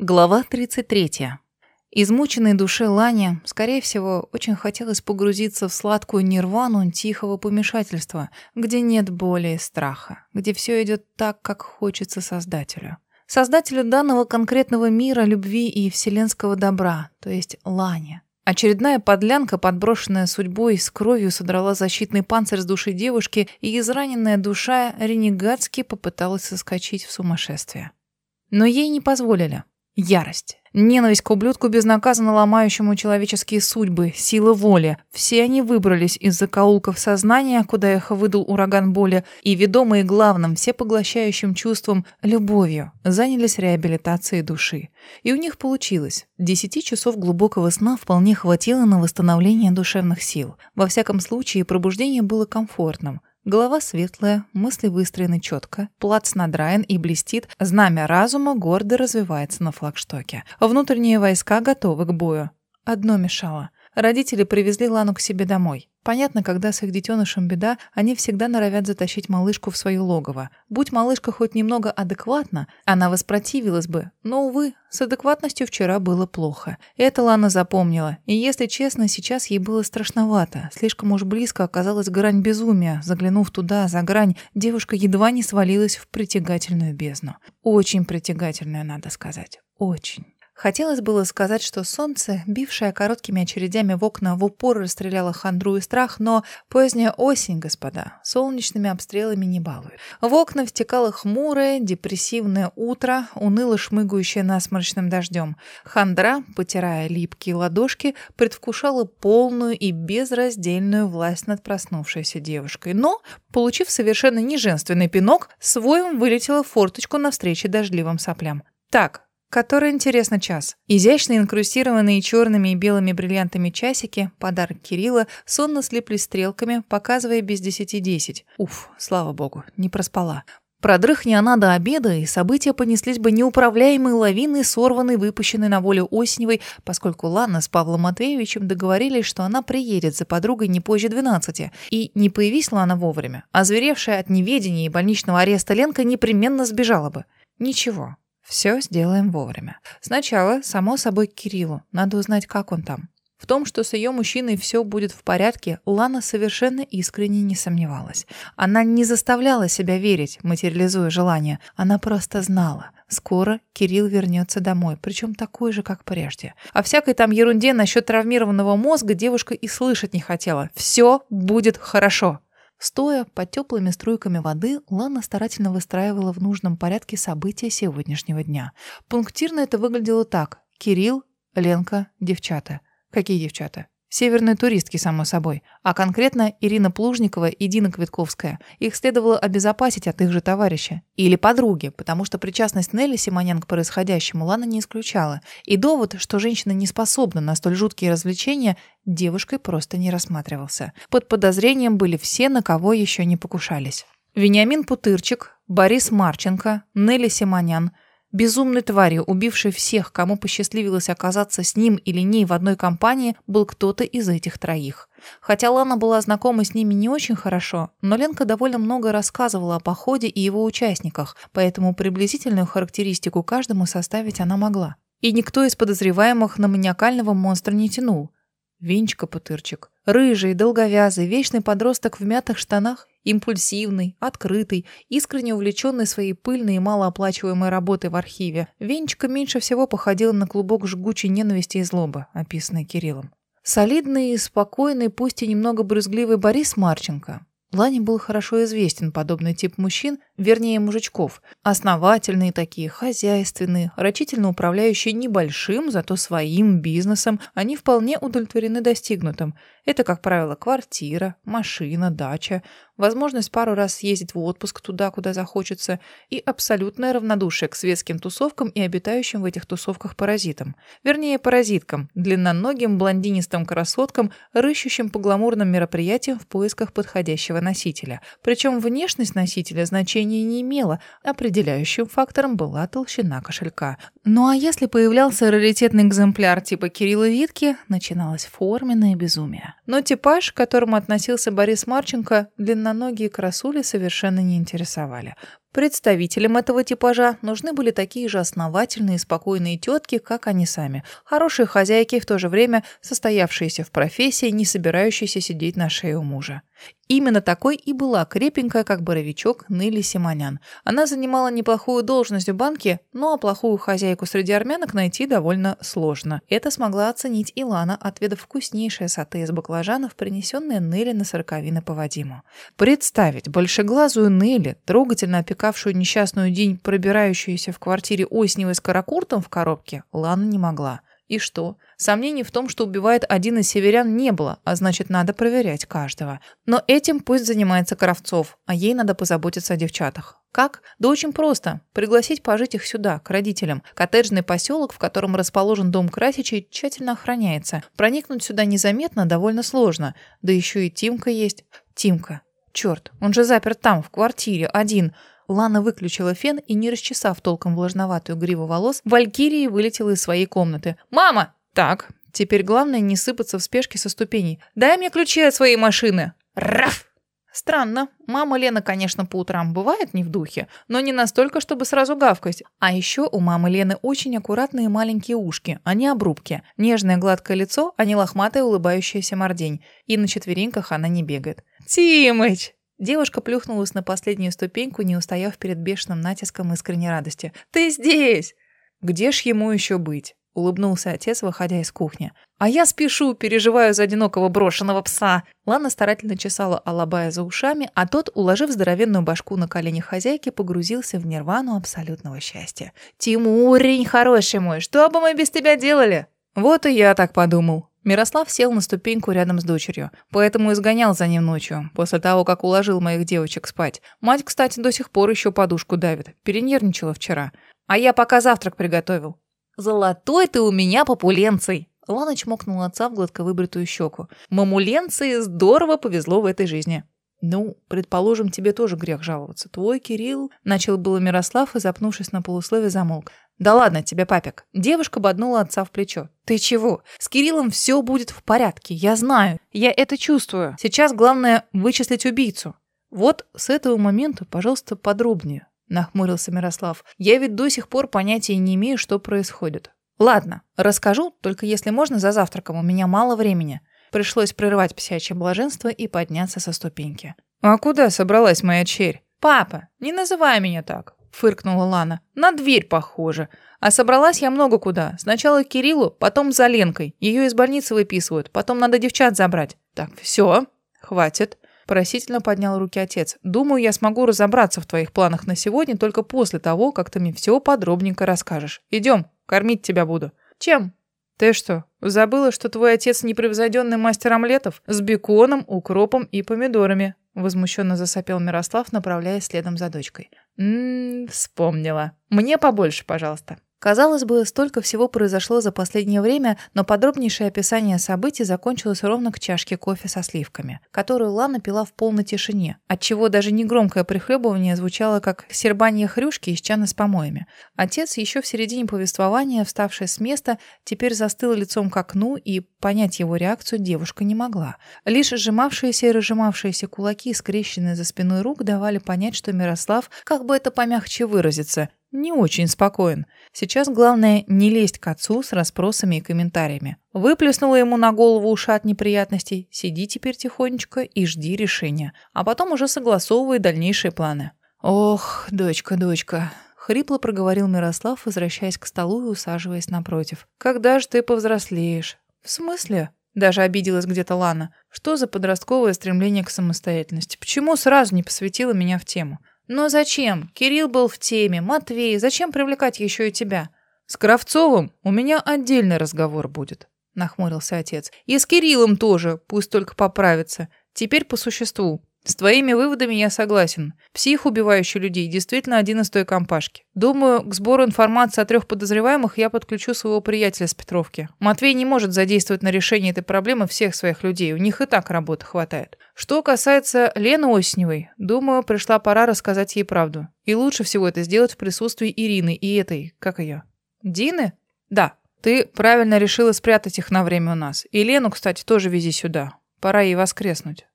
Глава 33. Измученной душе Лани, скорее всего, очень хотелось погрузиться в сладкую нирвану тихого помешательства, где нет боли и страха, где все идет так, как хочется Создателю. Создателю данного конкретного мира, любви и вселенского добра, то есть Лане. Очередная подлянка, подброшенная судьбой, с кровью содрала защитный панцирь с души девушки, и израненная душа ренегатски попыталась соскочить в сумасшествие. Но ей не позволили. Ярость. Ненависть к ублюдку, безнаказанно ломающему человеческие судьбы, сила воли. Все они выбрались из закоулков сознания, куда их выдул ураган боли, и, ведомые главным, всепоглощающим чувством, любовью, занялись реабилитацией души. И у них получилось. Десяти часов глубокого сна вполне хватило на восстановление душевных сил. Во всяком случае, пробуждение было комфортным. Голова светлая, мысли выстроены четко, плац надраен и блестит, знамя разума гордо развивается на флагштоке. Внутренние войска готовы к бою. Одно мешало. Родители привезли Лану к себе домой. Понятно, когда с их детенышем беда, они всегда норовят затащить малышку в свое логово. Будь малышка хоть немного адекватна, она воспротивилась бы. Но, увы, с адекватностью вчера было плохо. Это Лана запомнила. И, если честно, сейчас ей было страшновато. Слишком уж близко оказалась грань безумия. Заглянув туда, за грань, девушка едва не свалилась в притягательную бездну. Очень притягательную, надо сказать. Очень. Хотелось было сказать, что солнце, бившее короткими очередями в окна, в упор расстреляло хандру и страх, но поздняя осень, господа, солнечными обстрелами не балует. В окна втекало хмурое, депрессивное утро, уныло шмыгающее насморочным дождем. Хандра, потирая липкие ладошки, предвкушала полную и безраздельную власть над проснувшейся девушкой. Но, получив совершенно неженственный пинок, своим вылетела в форточку навстречу дождливым соплям. Так, Который, интересно, час. Изящно инкрустированные черными и белыми бриллиантами часики, подарок Кирилла, сонно слиплись стрелками, показывая без десяти десять. Уф, слава богу, не проспала. Продрыхни она до обеда, и события понеслись бы неуправляемой лавиной, сорванной, выпущенной на волю Осеневой, поскольку Лана с Павлом Матвеевичем договорились, что она приедет за подругой не позже 12. И не появись Лана вовремя, а зверевшая от неведения и больничного ареста Ленка непременно сбежала бы. Ничего, все сделаем вовремя. Сначала, само собой, Кириллу. Надо узнать, как он там. В том, что с ее мужчиной все будет в порядке, Лана совершенно искренне не сомневалась. Она не заставляла себя верить, материализуя желание. Она просто знала. Скоро Кирилл вернется домой, причем такой же, как прежде. О всякой там ерунде насчет травмированного мозга девушка и слышать не хотела. Все будет хорошо. Стоя под теплыми струйками воды, Лана старательно выстраивала в нужном порядке события сегодняшнего дня. Пунктирно это выглядело так. Кирилл, Ленка, девчата. Какие девчата? Северные туристки, само собой. А конкретно Ирина Плужникова и Дина Квитковская. Их следовало обезопасить от их же товарища. Или подруги, потому что причастность Нелли Симонян к происходящему Лана не исключала. И довод, что женщина не способна на столь жуткие развлечения, девушкой просто не рассматривался. Под подозрением были все, на кого еще не покушались. Вениамин Путырчик, Борис Марченко, Нелли Симонян – Безумной тварью, убившей всех, кому посчастливилось оказаться с ним или ней в одной компании, был кто-то из этих троих. Хотя Лана была знакома с ними не очень хорошо, но Ленка довольно много рассказывала о походе и его участниках, поэтому приблизительную характеристику каждому составить она могла. И никто из подозреваемых на маниакального монстра не тянул. Венчка Путырчик. Рыжий, долговязый, вечный подросток в мятых штанах Импульсивный, открытый, искренне увлеченный своей пыльной и малооплачиваемой работой в архиве, Венчика меньше всего походил на клубок жгучей ненависти и злобы, описанный Кириллом. Солидный спокойный, пусть и немного брюзгливый Борис Марченко. Лане был хорошо известен подобный тип мужчин, вернее мужичков. Основательные такие, хозяйственные, рачительно управляющие небольшим, зато своим бизнесом, они вполне удовлетворены достигнутым. Это, как правило, квартира, машина, дача, возможность пару раз съездить в отпуск туда, куда захочется, и абсолютное равнодушие к светским тусовкам и обитающим в этих тусовках паразитам. Вернее, паразиткам, длинноногим блондинистым красоткам, рыщущим по гламурным мероприятиям в поисках подходящего носителя. Причем внешность носителя значения не имела, определяющим фактором была толщина кошелька. Ну а если появлялся раритетный экземпляр типа Кирилла Витки, начиналось форменное безумие. Но типаж, к которому относился Борис Марченко, длинноногие красули совершенно не интересовали. Представителям этого типажа нужны были такие же основательные и спокойные тетки, как они сами. Хорошие хозяйки, в то же время состоявшиеся в профессии, не собирающиеся сидеть на шее у мужа. Именно такой и была крепенькая, как боровичок, Нелли Симонян. Она занимала неплохую должность в банке, но плохую хозяйку среди армянок найти довольно сложно. Это смогла оценить Илана, отведав вкуснейшее сате из баклажанов, принесенное Нелли на сороковины по Вадиму. Представить большеглазую Нелли, трогательно опекавшую несчастную день, пробирающуюся в квартире Осневой с каракуртом в коробке, Лана не могла. И что? Сомнений в том, что убивает один из северян, не было, а значит, надо проверять каждого. Но этим пусть занимается Кравцов, а ей надо позаботиться о девчатах. Как? Да очень просто. Пригласить пожить их сюда, к родителям. Коттеджный поселок, в котором расположен дом Красичей, тщательно охраняется. Проникнуть сюда незаметно довольно сложно. Да еще и Тимка есть. Тимка. Черт, он же заперт там, в квартире, один. Лана выключила фен и, не расчесав толком влажноватую гриву волос, Валькирия вылетела из своей комнаты. «Мама!» «Так, теперь главное не сыпаться в спешке со ступеней. Дай мне ключи от своей машины!» «Раф!» Странно. Мама Лена, конечно, по утрам бывает не в духе, но не настолько, чтобы сразу гавкать. А еще у мамы Лены очень аккуратные маленькие ушки, а не обрубки. Нежное гладкое лицо, а не лохматая улыбающаяся мордень. И на четвереньках она не бегает. «Тимыч!» Девушка плюхнулась на последнюю ступеньку, не устояв перед бешеным натиском искренней радости. «Ты здесь!» «Где ж ему еще быть?» — улыбнулся отец, выходя из кухни. «А я спешу, переживаю за одинокого брошенного пса!» Лана старательно чесала Алабая за ушами, а тот, уложив здоровенную башку на колени хозяйки, погрузился в нирвану абсолютного счастья. «Тимурень, хороший мой, что бы мы без тебя делали?» «Вот и я так подумал», Мирослав сел на ступеньку рядом с дочерью, поэтому изгонял за ним ночью, после того, как уложил моих девочек спать. Мать, кстати, до сих пор еще подушку давит. Перенервничала вчера. А я пока завтрак приготовил. «Золотой ты у меня популенций!» Лана чмокнула отца в гладко выбритую щеку. «Мамуленции здорово повезло в этой жизни». «Ну, предположим, тебе тоже грех жаловаться. Твой Кирилл...» Начал было Мирослав и, запнувшись на полуслове, замолк. «Да ладно тебе, папик». Девушка боднула отца в плечо. «Ты чего? С Кириллом все будет в порядке. Я знаю. Я это чувствую. Сейчас главное вычислить убийцу». «Вот с этого момента, пожалуйста, подробнее», — нахмурился Мирослав. «Я ведь до сих пор понятия не имею, что происходит». «Ладно, расскажу, только если можно за завтраком, у меня мало времени». Пришлось прервать псячье блаженство и подняться со ступеньки. «А куда собралась моя черь?» «Папа, не называй меня так», — фыркнула Лана. «На дверь похоже. А собралась я много куда. Сначала к Кириллу, потом за Ленкой. Ее из больницы выписывают, потом надо девчат забрать». «Так, все, хватит». Просительно поднял руки отец. «Думаю, я смогу разобраться в твоих планах на сегодня только после того, как ты мне все подробненько расскажешь. Идем, кормить тебя буду». «Чем?» «Ты что, забыла, что твой отец непревзойденный мастер омлетов с беконом, укропом и помидорами?» Возмущенно засопел Мирослав, направляясь следом за дочкой. «Ммм, вспомнила. Мне побольше, пожалуйста». Казалось бы, столько всего произошло за последнее время, но подробнейшее описание событий закончилось ровно к чашке кофе со сливками, которую Лана пила в полной тишине, отчего даже негромкое прихлебывание звучало как сербание хрюшки из чана с помоями. Отец, еще в середине повествования, вставший с места, теперь застыл лицом к окну, и понять его реакцию девушка не могла. Лишь сжимавшиеся и разжимавшиеся кулаки, скрещенные за спиной рук, давали понять, что Мирослав, как бы это помягче выразиться, не очень спокоен. Сейчас главное не лезть к отцу с расспросами и комментариями. Выплеснула ему на голову ушат неприятностей, сиди теперь тихонечко и жди решения, а потом уже согласовывай дальнейшие планы. «Ох, дочка, дочка», — хрипло проговорил Мирослав, возвращаясь к столу и усаживаясь напротив. «Когда же ты повзрослеешь?» «В смысле?» Даже обиделась где-то Лана. Что за подростковое стремление к самостоятельности? Почему сразу не посвятила меня в тему? Но зачем? Кирилл был в теме, Матвей, зачем привлекать еще и тебя? С Кравцовым у меня отдельный разговор будет, нахмурился отец. И с Кириллом тоже, пусть только поправится. Теперь по существу. С твоими выводами я согласен. Псих, убивающий людей, действительно один из той компашки. Думаю, к сбору информации о трех подозреваемых я подключу своего приятеля с Петровки. Матвей не может задействовать на решение этой проблемы всех своих людей. У них и так работы хватает. Что касается Лены Осневой, думаю, пришла пора рассказать ей правду. И лучше всего это сделать в присутствии Ирины и этой, как ее, Дины? Да. Ты правильно решила спрятать их на время у нас. И Лену, кстати, тоже вези сюда. Пора ей воскреснуть.